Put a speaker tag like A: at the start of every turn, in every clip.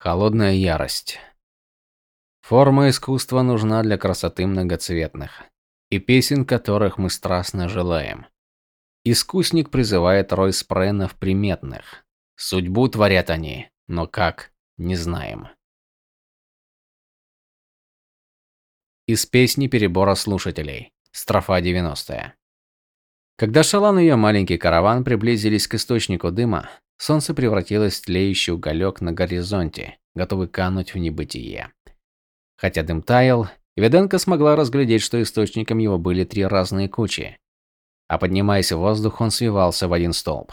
A: Холодная ярость. Форма искусства нужна для красоты многоцветных, и песен которых мы страстно желаем. Искусник призывает рой спренов приметных. Судьбу творят они, но как, не знаем. Из песни перебора слушателей. Строфа 90. Когда Шалан и ее маленький караван приблизились к источнику дыма, солнце превратилось в тлеющий уголек на горизонте, готовый кануть в небытие. Хотя дым таял, Виденко смогла разглядеть, что источником его были три разные кучи. А поднимаясь в воздух, он свивался в один столб.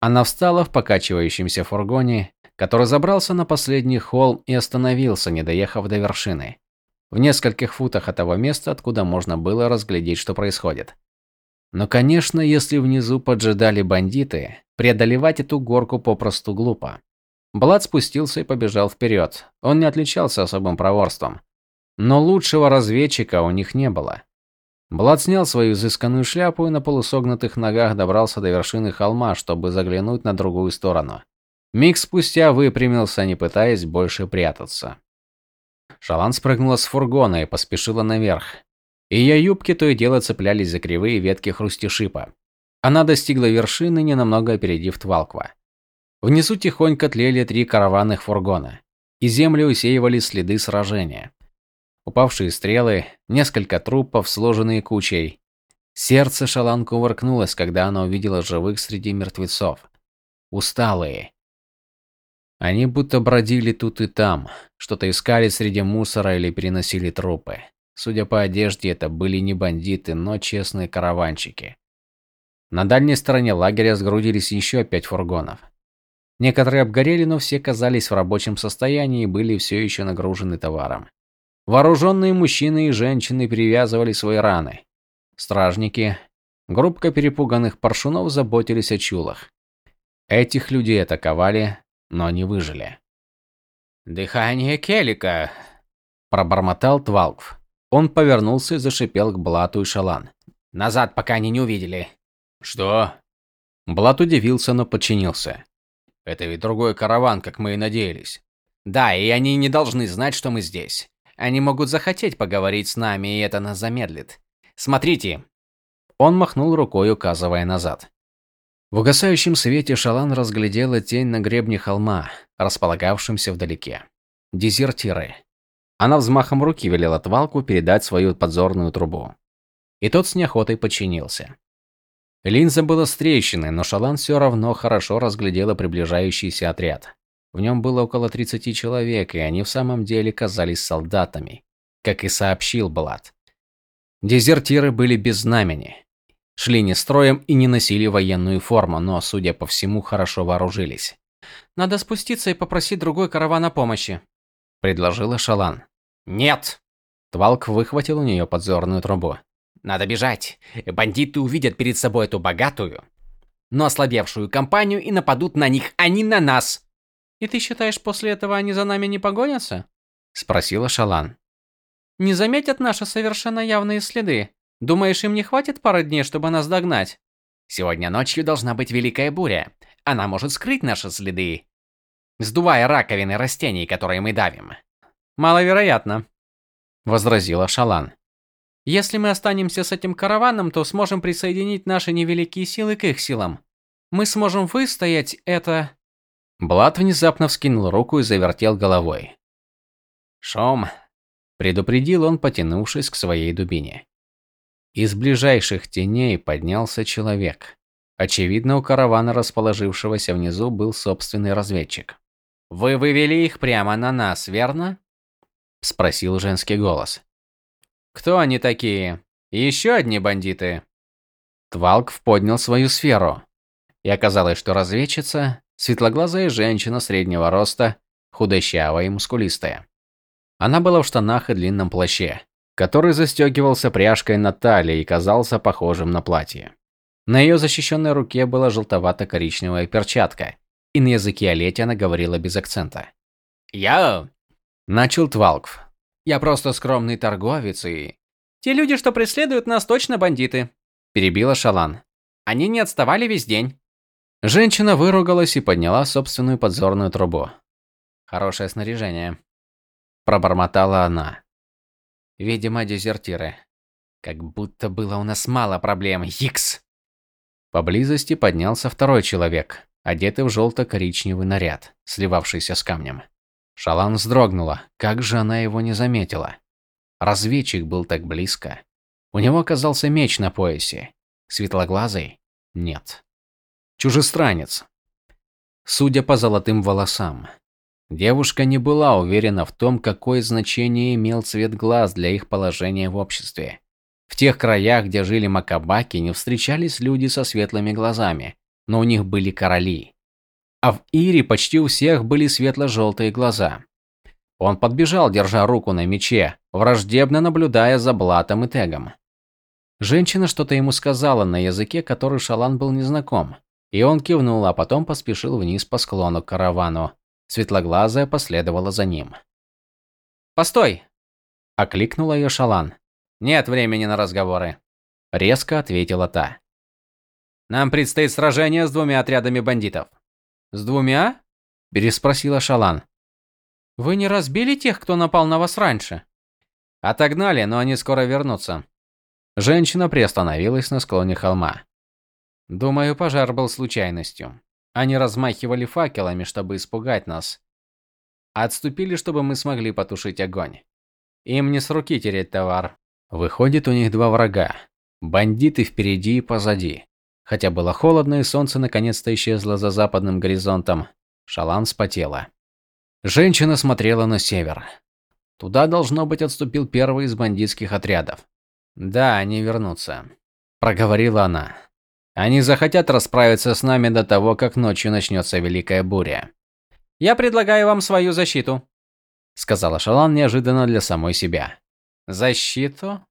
A: Она встала в покачивающемся фургоне, который забрался на последний холм и остановился, не доехав до вершины в нескольких футах от того места, откуда можно было разглядеть, что происходит. Но, конечно, если внизу поджидали бандиты, преодолевать эту горку попросту глупо. Блад спустился и побежал вперед. Он не отличался особым проворством. Но лучшего разведчика у них не было. Блад снял свою изысканную шляпу и на полусогнутых ногах добрался до вершины холма, чтобы заглянуть на другую сторону. Миг спустя выпрямился, не пытаясь больше прятаться. Шалан спрыгнула с фургона и поспешила наверх. Ее юбки то и дело цеплялись за кривые ветки хрустишипа. Она достигла вершины, ненамного опередив Твалква. Внизу тихонько тлели три караванных фургона, и землю усеивали следы сражения. Упавшие стрелы, несколько трупов, сложенные кучей. Сердце Шалан кувыркнулось, когда она увидела живых среди мертвецов. Усталые, они будто бродили тут и там, что-то искали среди мусора или переносили трупы. Судя по одежде, это были не бандиты, но честные караванщики. На дальней стороне лагеря сгрудились еще пять фургонов. Некоторые обгорели, но все казались в рабочем состоянии и были все еще нагружены товаром. Вооруженные мужчины и женщины перевязывали свои раны. Стражники, группка перепуганных паршунов заботились о чулах. Этих людей атаковали, но не выжили.
B: «Дыхание Келика», –
A: пробормотал Твалкв. Он повернулся и зашипел к Блату и Шалан.
B: «Назад, пока они не увидели».
A: «Что?» Блат удивился, но подчинился.
B: «Это ведь другой караван, как мы и надеялись». «Да, и они не должны знать, что мы здесь. Они могут захотеть поговорить с нами, и это нас замедлит. Смотрите!»
A: Он махнул рукой, указывая назад. В угасающем свете Шалан разглядела тень на гребне холма, располагавшемся вдалеке. Дезертиры. Она взмахом руки велела Твалку передать свою подзорную трубу. И тот с неохотой подчинился. Линза была с трещиной, но Шалан все равно хорошо разглядела приближающийся отряд. В нем было около 30 человек, и они в самом деле казались солдатами, как и сообщил Блад. Дезертиры были без знамени, Шли не строем и не носили военную форму, но, судя по всему, хорошо вооружились.
C: «Надо спуститься и попросить другой караван о помощи», – предложила Шалан.
B: «Нет!»
A: Твалк выхватил у нее подзорную трубу.
B: «Надо бежать. Бандиты увидят перед собой эту богатую, но ослабевшую компанию и нападут на них, а не на нас!»
C: «И ты считаешь, после этого они за нами не погонятся?»
A: – спросила Шалан.
C: «Не заметят наши совершенно явные следы?» Думаешь, им не хватит пары дней, чтобы нас догнать?
B: Сегодня ночью должна быть великая буря. Она может скрыть наши следы, сдувая раковины растений, которые мы давим.
C: Маловероятно,
A: возразила Шалан.
C: Если мы останемся с этим караваном, то сможем присоединить наши невеликие силы к их силам. Мы сможем выстоять это
A: Блад внезапно вскинул руку и завертел головой.
B: «Шум!»
A: – предупредил он, потянувшись к своей дубине. Из ближайших теней поднялся человек. Очевидно, у каравана, расположившегося внизу, был собственный разведчик.
B: «Вы вывели их прямо на нас, верно?»
A: – спросил женский голос.
C: «Кто они такие? Еще одни бандиты?»
A: Твалк поднял свою сферу. И оказалось, что разведчица – светлоглазая женщина среднего роста, худощавая и мускулистая. Она была в штанах и длинном плаще, который застегивался пряжкой на талии и казался похожим на платье. На ее защищенной руке была желтовато-коричневая перчатка, и на языке Олети она говорила без акцента.
B: «Я...»
A: – начал Твалкв.
C: «Я просто скромный торговец и...» «Те люди, что преследуют нас, точно бандиты», –
A: перебила Шалан.
C: «Они не отставали весь день».
A: Женщина выругалась и подняла собственную подзорную трубу. Хорошее снаряжение. Пробормотала она. Видимо, дезертиры. Как будто было у нас мало проблем. Икс! Поблизости поднялся второй человек, одетый в желто-коричневый наряд, сливавшийся с камнем. Шалан вздрогнула. Как же она его не заметила? Разведчик был так близко. У него оказался меч на поясе. Светлоглазый? Нет. Чужестранец. Судя по золотым волосам. Девушка не была уверена в том, какое значение имел цвет глаз для их положения в обществе. В тех краях, где жили макабаки, не встречались люди со светлыми глазами, но у них были короли. А в Ире почти у всех были светло-желтые глаза. Он подбежал, держа руку на мече, враждебно наблюдая за Блатом и Тегом. Женщина что-то ему сказала на языке, который Шалан был незнаком, и он кивнул, а потом поспешил вниз по склону к каравану. Светлоглазая последовала за ним.
C: «Постой!»
A: – окликнула ее Шалан.
C: «Нет времени на разговоры», –
A: резко ответила та.
C: «Нам предстоит сражение с двумя отрядами бандитов».
A: «С двумя?» – переспросила Шалан.
C: Вы не разбили тех, кто напал на вас раньше?
A: Отогнали, но они скоро вернутся. Женщина приостановилась на склоне холма. Думаю, пожар был случайностью. Они размахивали факелами, чтобы испугать нас. Отступили, чтобы мы смогли потушить огонь. Им не с руки тереть товар. Выходит, у них два врага. Бандиты впереди и позади. Хотя было холодно и солнце наконец-то исчезло за западным горизонтом, Шалан спотела. Женщина смотрела на север. Туда, должно быть, отступил первый из бандитских отрядов. «Да, они вернутся», – проговорила она. «Они захотят расправиться с нами до того, как ночью начнется Великая Буря».
C: «Я предлагаю вам свою защиту», –
A: сказала Шалан неожиданно для самой себя.
C: «Защиту?»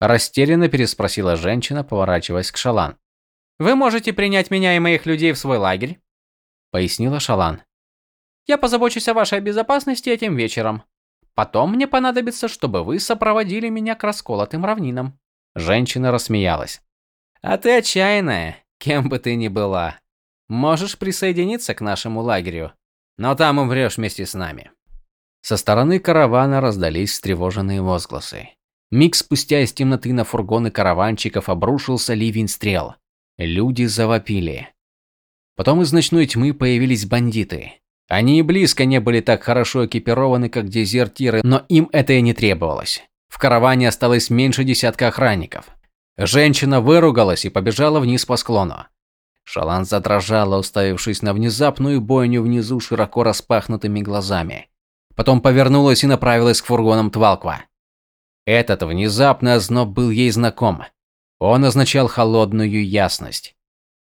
A: Растерянно переспросила женщина, поворачиваясь к Шалан.
C: «Вы можете принять меня и моих людей в свой лагерь», –
A: пояснила Шалан.
C: Я позабочусь о вашей безопасности этим вечером. Потом мне понадобится, чтобы вы сопроводили меня к расколотым равнинам.
A: Женщина рассмеялась. А ты отчаянная, кем бы ты ни была. Можешь присоединиться к нашему лагерю, но там умрешь вместе с нами. Со стороны каравана раздались встревоженные возгласы. Миг спустя из темноты на фургоны караванчиков обрушился ливень стрел. Люди завопили. Потом из ночной тьмы появились бандиты. Они и близко не были так хорошо экипированы, как дезертиры, но им это и не требовалось. В караване осталось меньше десятка охранников. Женщина выругалась и побежала вниз по склону. Шалан задрожала, уставившись на внезапную бойню внизу широко распахнутыми глазами. Потом повернулась и направилась к фургонам Твалква. Этот внезапный озноб был ей знаком. Он означал холодную ясность.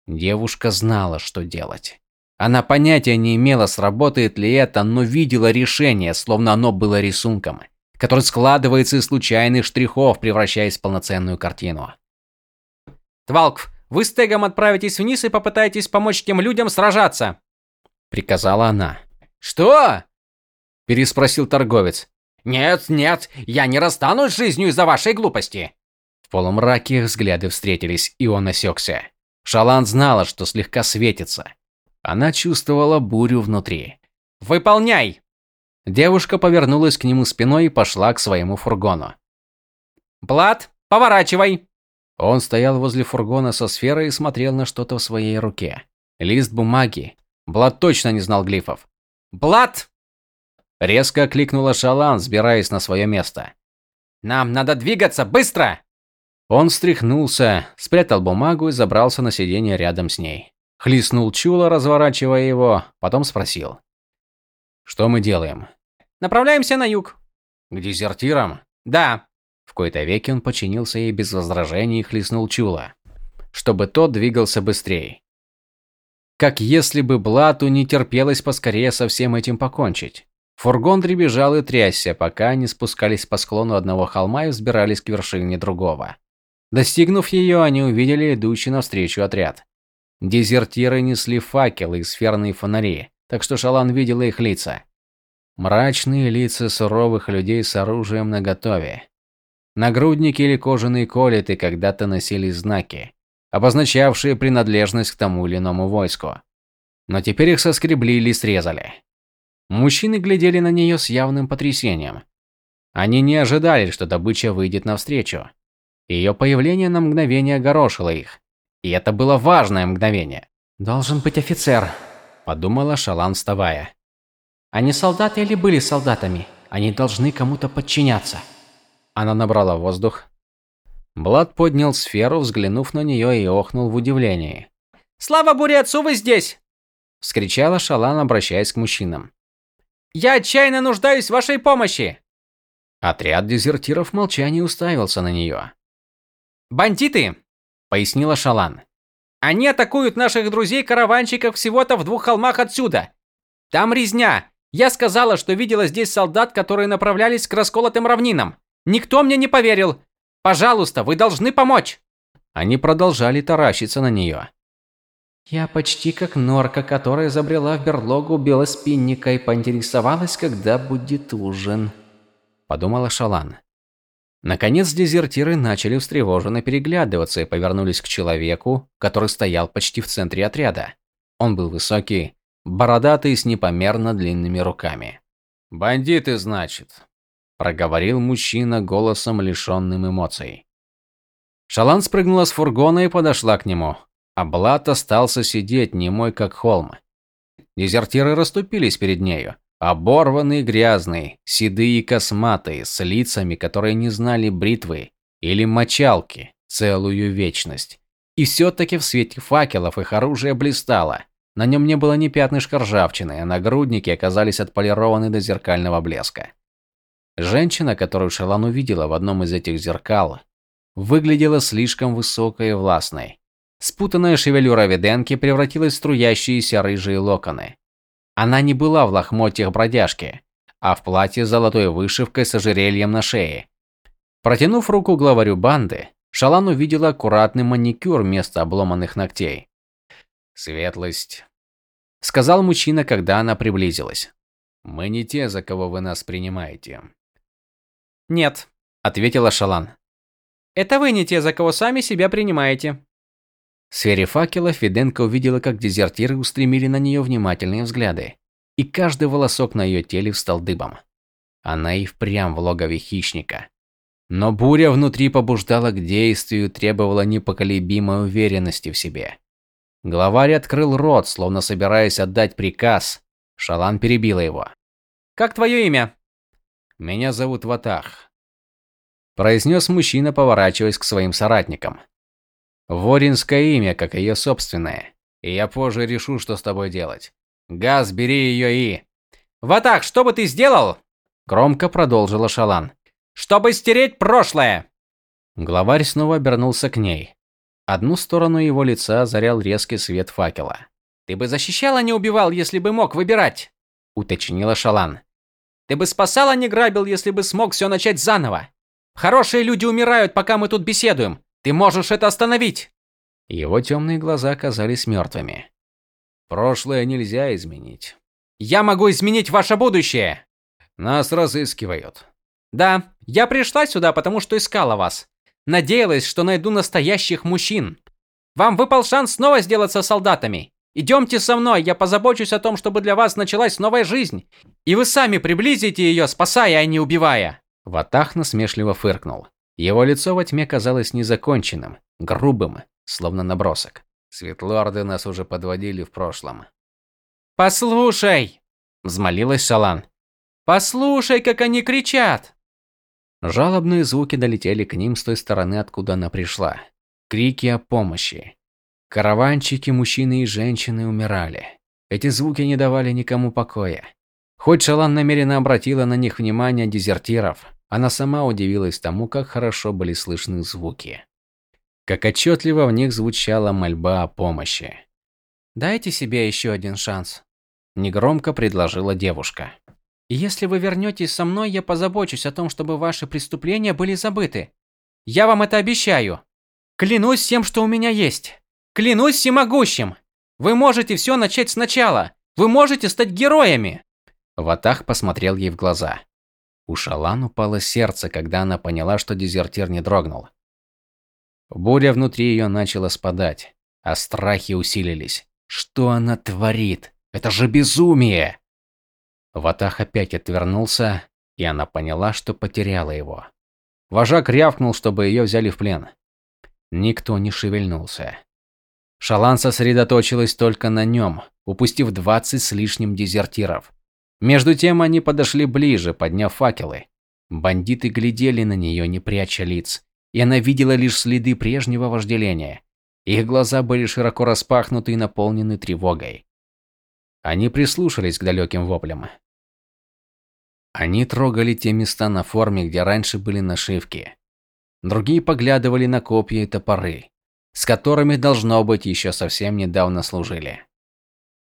A: Девушка знала, что делать. Она понятия не имела, сработает ли это, но видела решение, словно оно было рисунком, который складывается из случайных штрихов, превращаясь в полноценную картину.
C: «Твалкв, вы с Тегом отправитесь вниз и попытаетесь помочь тем людям сражаться!»
A: Приказала она.
C: «Что?»
A: Переспросил торговец.
C: «Нет, нет, я не расстанусь с жизнью из-за вашей глупости!»
A: В полумраке их взгляды встретились, и он осекся. Шалан знала, что слегка светится. Она чувствовала бурю внутри.
C: «Выполняй!»
A: Девушка повернулась к нему спиной и пошла к своему фургону.
C: «Блад, поворачивай!»
A: Он стоял возле фургона со сферой и смотрел на что-то в своей руке. Лист бумаги. Блад точно не знал глифов.
C: «Блад!»
A: Резко окликнула Шалан, сбираясь на свое место.
C: «Нам надо двигаться, быстро!»
A: Он встряхнулся, спрятал бумагу и забрался на сиденье рядом с ней. Хлестнул Чула, разворачивая его, потом спросил. «Что мы делаем?»
C: «Направляемся на юг».
A: «К дезертирам?»
C: «Да».
A: В кои-то веки он подчинился ей без возражений и хлестнул Чула, чтобы тот двигался быстрее. Как если бы Блату не терпелось поскорее со всем этим покончить. Фургон дребезжал и трясся, пока они спускались по склону одного холма и взбирались к вершине другого. Достигнув ее, они увидели идущий навстречу отряд. Дезертиры несли факелы и сферные фонари, так что Шалан видела их лица. Мрачные лица суровых людей с оружием наготове. Нагрудники или кожаные колеты когда-то носили знаки, обозначавшие принадлежность к тому или иному войску. Но теперь их соскребли или срезали. Мужчины глядели на нее с явным потрясением. Они не ожидали, что добыча выйдет навстречу. Ее появление на мгновение огорошило их. И это было важное мгновение.
C: «Должен быть офицер», – подумала Шалан, вставая. «Они солдаты или были солдатами? Они должны кому-то подчиняться».
A: Она набрала воздух. Блад поднял сферу, взглянув на нее и охнул в удивлении.
C: «Слава Бурецу, вы здесь!»
A: – вскричала Шалан, обращаясь к мужчинам.
C: «Я отчаянно нуждаюсь в вашей помощи!»
A: Отряд дезертиров в молчании уставился на нее.
C: «Бандиты!» – пояснила Шалан. «Они атакуют наших друзей-караванщиков всего-то в двух холмах отсюда. Там резня. Я сказала, что видела здесь солдат, которые направлялись к расколотым равнинам. Никто мне не поверил. Пожалуйста, вы должны помочь!»
A: Они продолжали таращиться на нее.
C: Я почти как норка, которая забрела в берлогу белоспинника и поинтересовалась, когда будет ужин
A: подумала Шалан. Наконец дезертиры начали встревоженно переглядываться и повернулись к человеку, который стоял почти в центре отряда. Он был высокий, бородатый с непомерно длинными руками.
B: «Бандиты, значит», – проговорил мужчина голосом, лишенным эмоций.
A: Шалан спрыгнула с фургона и подошла к нему, а Блат остался сидеть немой как холм. Дезертиры расступились перед нею, Оборванный, грязный, седые и косматые, с лицами, которые не знали бритвы или мочалки целую вечность. И все-таки в свете факелов их оружие блистало. На нем не было ни пятнышка ржавчины, а нагрудники оказались отполированы до зеркального блеска. Женщина, которую Шалан увидела в одном из этих зеркал, выглядела слишком высокой и властной. Спутанная шевелюра Виденки превратилась в струящиеся рыжие локоны. Она не была в лохмотьях бродяжки, а в платье с золотой вышивкой с ожерельем на шее. Протянув руку главарю банды, Шалан увидела аккуратный маникюр вместо обломанных ногтей.
B: «Светлость», —
A: сказал мужчина, когда она приблизилась.
B: «Мы не те, за кого вы нас принимаете».
C: «Нет», —
A: ответила Шалан.
C: «Это вы не те, за кого сами себя принимаете».
A: В сфере факела Фиденко увидела, как дезертиры устремили на нее внимательные взгляды, и каждый волосок на ее теле встал дыбом. Она и впрямь в логове хищника. Но буря внутри побуждала к действию, требовала непоколебимой уверенности в себе. Главарь открыл рот, словно собираясь отдать приказ. Шалан перебила его.
C: «Как твое имя?»
B: «Меня зовут Ватах», –
A: произнес мужчина, поворачиваясь к своим соратникам. Воринское имя, как ее собственное. И я позже решу, что с тобой делать. Газ, бери ее и...
C: «Ватак, что бы ты сделал?»
A: Громко продолжила Шалан.
C: «Чтобы стереть прошлое!»
A: Главарь снова обернулся к ней. Одну сторону его лица озарял резкий свет факела.
C: «Ты бы защищал, а не убивал, если бы мог выбирать!»
A: Уточнила Шалан.
C: «Ты бы спасал, а не грабил, если бы смог все начать заново! Хорошие люди умирают, пока мы тут беседуем! Ты можешь это остановить!»
A: Его темные глаза казались мертвыми.
B: «Прошлое нельзя изменить».
C: «Я могу изменить ваше будущее!»
B: «Нас разыскивают».
C: «Да, я пришла сюда, потому что искала вас. Надеялась, что найду настоящих мужчин. Вам выпал шанс снова сделаться солдатами. Идемте со мной, я позабочусь о том, чтобы для вас началась новая жизнь. И вы сами приблизите ее, спасая, а не убивая».
A: Ватах насмешливо фыркнул. Его лицо во тьме казалось незаконченным, грубым, словно набросок.
B: Светлорды нас уже подводили в прошлом.
C: «Послушай!» – взмолилась Шалан. «Послушай, как они кричат!»
A: Жалобные звуки долетели к ним с той стороны, откуда она пришла. Крики о помощи. Караванчики, мужчины и женщины умирали. Эти звуки не давали никому покоя. Хоть Шалан намеренно обратила на них внимание дезертиров, она сама удивилась тому, как хорошо были слышны звуки. Как отчетливо в них звучала мольба о помощи.
C: «Дайте себе еще один шанс», –
A: негромко предложила девушка.
C: «Если вы вернетесь со мной, я позабочусь о том, чтобы ваши преступления были забыты. Я вам это обещаю. Клянусь тем, что у меня есть. Клянусь всемогущим. Вы можете все начать сначала. Вы можете стать героями!»
A: Ватах посмотрел ей в глаза. У Шалан упало сердце, когда она поняла, что дезертир не дрогнул. Буря внутри ее начала спадать, а страхи усилились. Что она творит? Это же безумие! Ватах опять отвернулся, и она поняла, что потеряла его. Вожак рявкнул, чтобы ее взяли в плен. Никто не шевельнулся. Шалан сосредоточилась только на нем, упустив двадцать с лишним дезертиров. Между тем они подошли ближе, подняв факелы. Бандиты глядели на нее, не пряча лиц, и она видела лишь следы прежнего вожделения. Их глаза были широко распахнуты и наполнены тревогой. Они прислушались к далеким воплям. Они трогали те места на форме, где раньше были нашивки. Другие поглядывали на копья и топоры, с которыми, должно быть, еще совсем недавно служили.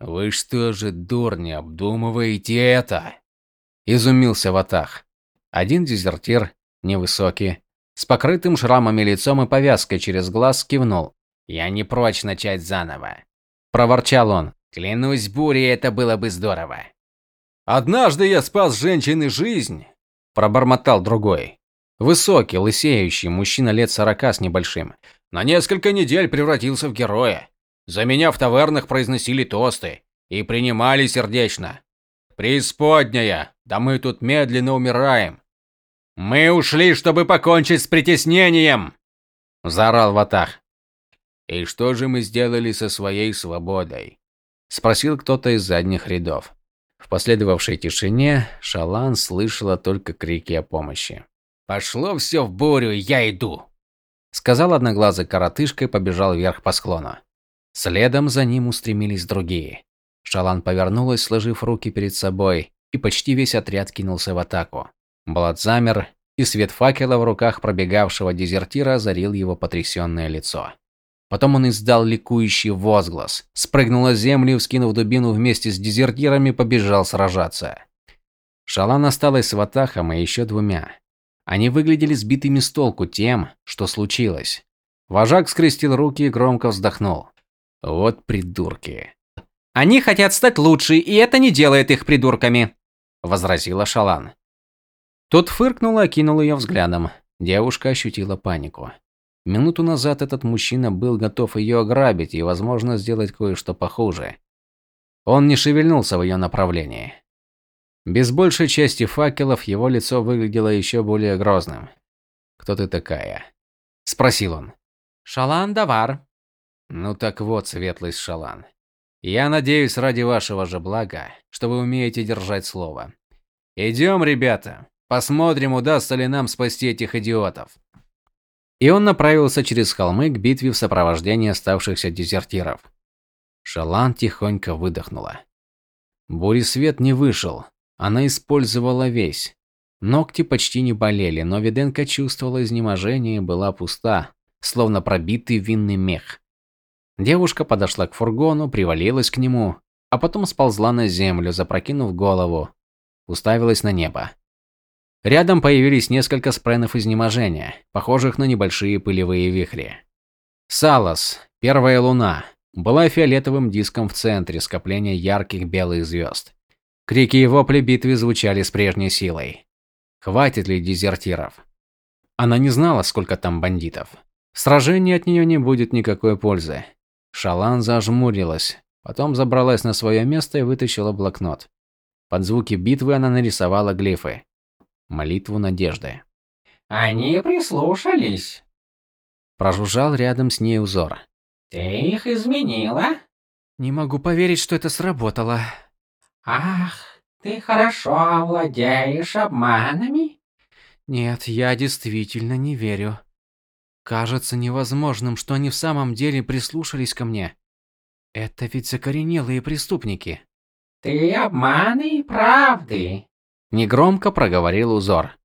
A: «Вы что же, дурни, обдумываете это?» Изумился Ватах. Один дезертир, невысокий, с покрытым шрамами лицом и повязкой через глаз, кивнул. «Я не прочь начать заново», – проворчал он. «Клянусь бурей, это было бы здорово».
B: «Однажды я спас женщине жизнь», – пробормотал другой.
A: Высокий, лысеющий, мужчина лет сорока с небольшим.
B: На несколько недель превратился в героя. За меня в тавернах произносили тосты и принимали сердечно. Преисподняя, да мы тут медленно умираем. Мы ушли, чтобы покончить с притеснением, заорал Ватах. И что же мы сделали со своей свободой?
A: спросил кто-то из задних рядов. В последовавшей тишине Шалан слышала только крики о помощи.
B: Пошло все в бурю, я иду,
A: сказал одноглазый коротышка и побежал вверх по склону. Следом за ним устремились другие. Шалан повернулась, сложив руки перед собой, и почти весь отряд кинулся в атаку. Блад замер, и свет факела в руках пробегавшего дезертира озарил его потрясенное лицо. Потом он издал ликующий возглас, спрыгнул на землю вскинув дубину вместе с дезертирами, побежал сражаться. Шалан осталась с Ватахом и еще двумя. Они выглядели сбитыми с толку тем, что случилось. Вожак скрестил руки и громко вздохнул. Вот придурки.
C: Они хотят стать лучше, и это не делает их придурками, возразила Шалан.
A: Тот фыркнул и окинул ее взглядом. Девушка ощутила панику. Минуту назад этот мужчина был готов ее ограбить и, возможно, сделать кое-что похуже. Он не шевельнулся в ее направлении. Без большей части факелов его лицо выглядело еще более грозным. «Кто ты такая?» – спросил он.
C: «Шалан Давар»,
A: ну так вот, светлый Шалан. Я надеюсь ради вашего же блага, что вы умеете держать слово. Идем, ребята, посмотрим, удастся ли нам спасти этих идиотов. И он направился через холмы к битве в сопровождении оставшихся дезертиров. Шалан тихонько выдохнула. Буресвет не вышел, она использовала весь. Ногти почти не болели, но Виденко чувствовала изнеможение и была пуста, словно пробитый винный мех. Девушка подошла к фургону, привалилась к нему, а потом сползла на землю, запрокинув голову, уставилась на небо. Рядом появились несколько спренов изнеможения, похожих на небольшие пылевые вихри. Салас, первая луна, была фиолетовым диском в центре скопления ярких белых звезд. Крики и вопли битвы звучали с прежней силой. Хватит ли дезертиров? Она не знала, сколько там бандитов. В сражении от нее не будет никакой пользы. Шалан зажмурилась, потом забралась на свое место и вытащила блокнот. Под звуки битвы она нарисовала глифы. Молитву надежды.
D: «Они прислушались», –
A: прожужжал рядом с ней узор.
D: «Ты их изменила?»
C: «Не могу поверить, что это сработало».
D: «Ах, ты хорошо овладеешь обманами?»
C: «Нет, я действительно не верю. Кажется невозможным, что они в самом деле прислушались ко мне. Это ведь закоренелые преступники.
D: Ты обманы и правды.
A: Негромко проговорил узор.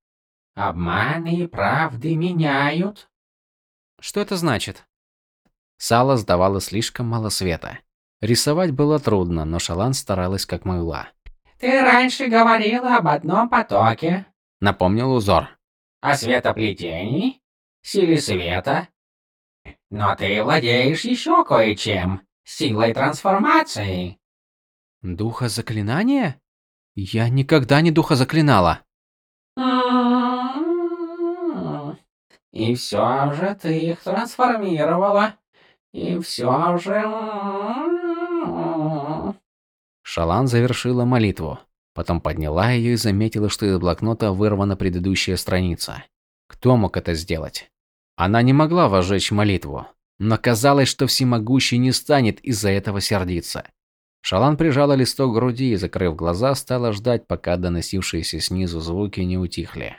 D: Обманы и правды меняют.
C: Что это значит?
A: Сало сдавало слишком мало света. Рисовать было трудно, но Шалан старалась как могла.
D: Ты раньше говорила об одном потоке.
A: Напомнил узор.
D: О светоплетении? Силе света. Но ты владеешь еще кое-чем. Силой трансформации.
C: Духа заклинания? Я никогда не духа заклинала.
D: И все же ты их трансформировала. И все же...
A: Шалан завершила молитву. Потом подняла ее и заметила, что из блокнота вырвана предыдущая страница. Кто мог это сделать? Она не могла возжечь молитву, но казалось, что всемогущий не станет из-за этого сердиться. Шалан прижала листок к груди и, закрыв глаза, стала ждать, пока доносившиеся снизу звуки не утихли.